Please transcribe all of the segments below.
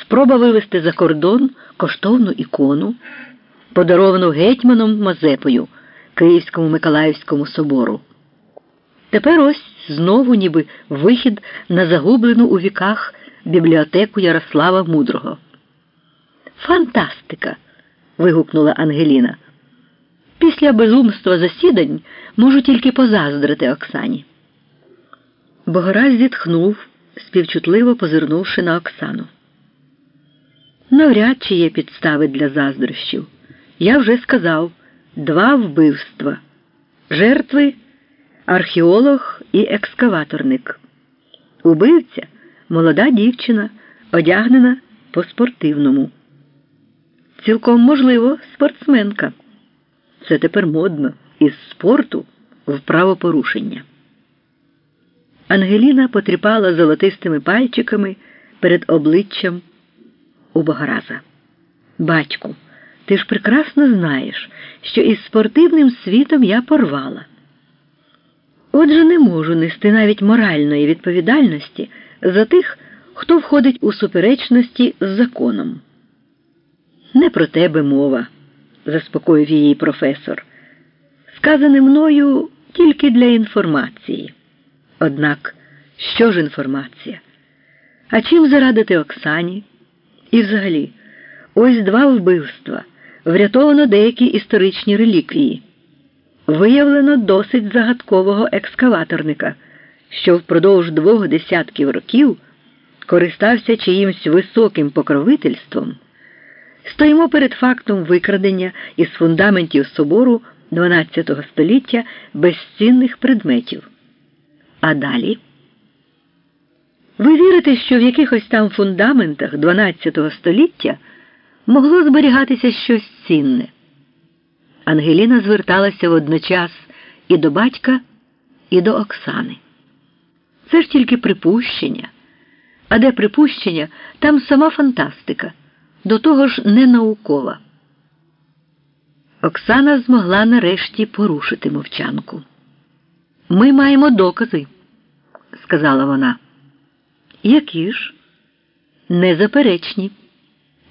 спроба вивезти за кордон коштовну ікону, подаровану гетьманом Мазепою Київському Миколаївському собору. Тепер ось знову ніби вихід на загублену у віках бібліотеку Ярослава Мудрого. Фантастика. вигукнула Ангеліна. Після безумства засідань можу тільки позаздрити Оксані. Богораз зітхнув, співчутливо позирнувши на Оксану. Навряд чи є підстави для заздрощів. Я вже сказав два вбивства. Жертви археолог і екскаваторник. Убивця молода дівчина, одягнена по спортивному. Цілком можливо, спортсменка. Це тепер модно із спорту в правопорушення. Ангеліна потріпала золотистими пальчиками перед обличчям у Богораза. Батьку, ти ж прекрасно знаєш, що із спортивним світом я порвала. Отже, не можу нести навіть моральної відповідальності за тих, хто входить у суперечності з законом. Не про тебе мова, заспокоїв її професор. Сказане мною тільки для інформації. Однак, що ж інформація? А чим зарадити Оксані? І взагалі, ось два вбивства, врятовано деякі історичні реліквії. Виявлено досить загадкового екскаваторника, що впродовж двох десятків років користався чиїмсь високим покровительством. Стоїмо перед фактом викрадення із фундаментів собору XII століття безцінних предметів. А далі? Ви вірите, що в якихось там фундаментах XII століття могло зберігатися щось цінне? Ангеліна зверталася водночас і до батька, і до Оксани. Це ж тільки припущення. А де припущення, там сама фантастика, до того ж не наукова. Оксана змогла нарешті порушити мовчанку. Ми маємо докази, сказала вона. Які ж? Незаперечні.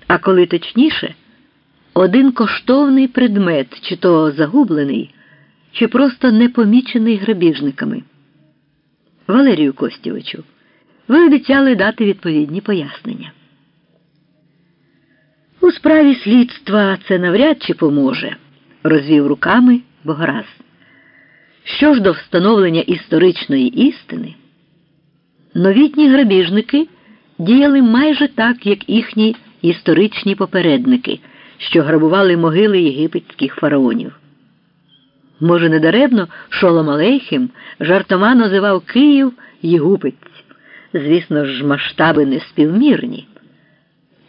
А коли точніше, один коштовний предмет, чи то загублений, чи просто непомічений грабіжниками. Валерію Костєвичу, ви обіцяли дати відповідні пояснення. У справі слідства це навряд чи поможе, розвів руками Богораз. Що ж до встановлення історичної істини, новітні грабіжники діяли майже так, як їхні історичні попередники, що грабували могили єгипетських фараонів. Може, недаремно Шолом Алейхим жартома називав Київ Єгупець. Звісно ж, масштаби неспівмірні.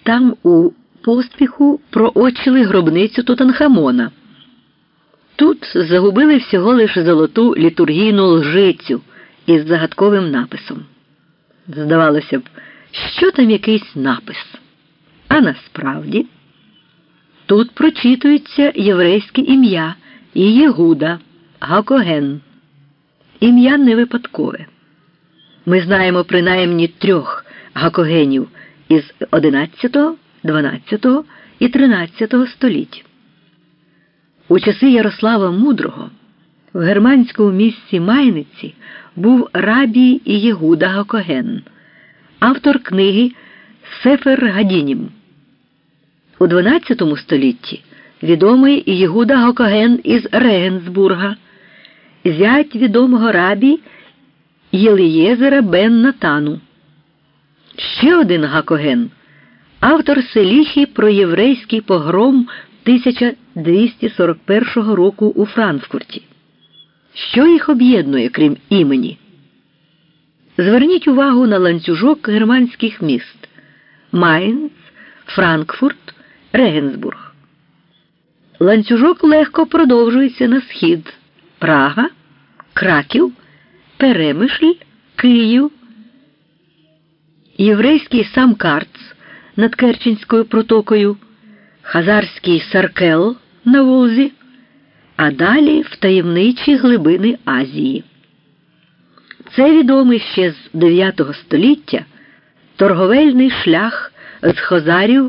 Там у поспіху проочили гробницю Тутанхамона. Тут загубили всього лише золоту літургійну лжицю із загадковим написом. Здавалося б, що там якийсь напис. А насправді тут прочитується єврейське ім'я і Єгуда Гакоген. Ім'я не випадкове. Ми знаємо принаймні трьох гакогенів із 11, 12 і 13 століть. У часи Ярослава Мудрого в германському місці Майниці був рабій і Єгуда Гакоген, автор книги Сефер Гадінім. У 12 столітті відомий Єгуда Гокоген із Регенсбурга, зять відомого рабі Єлиєзера бен Натану. Ще один Гакоген, автор селіхи про єврейський погром 1241 року у Франкфурті. Що їх об'єднує, крім імені? Зверніть увагу на ланцюжок германських міст. Майнц, Франкфурт, Регенсбург. Ланцюжок легко продовжується на схід. Прага, Краків, Перемишль, Київ, Єврейський Самкарц над Керченською протокою, Хазарський Саркел на Волзі, а далі в таємничі глибини Азії. Це відомий ще з 9 століття торговельний шлях з хозарів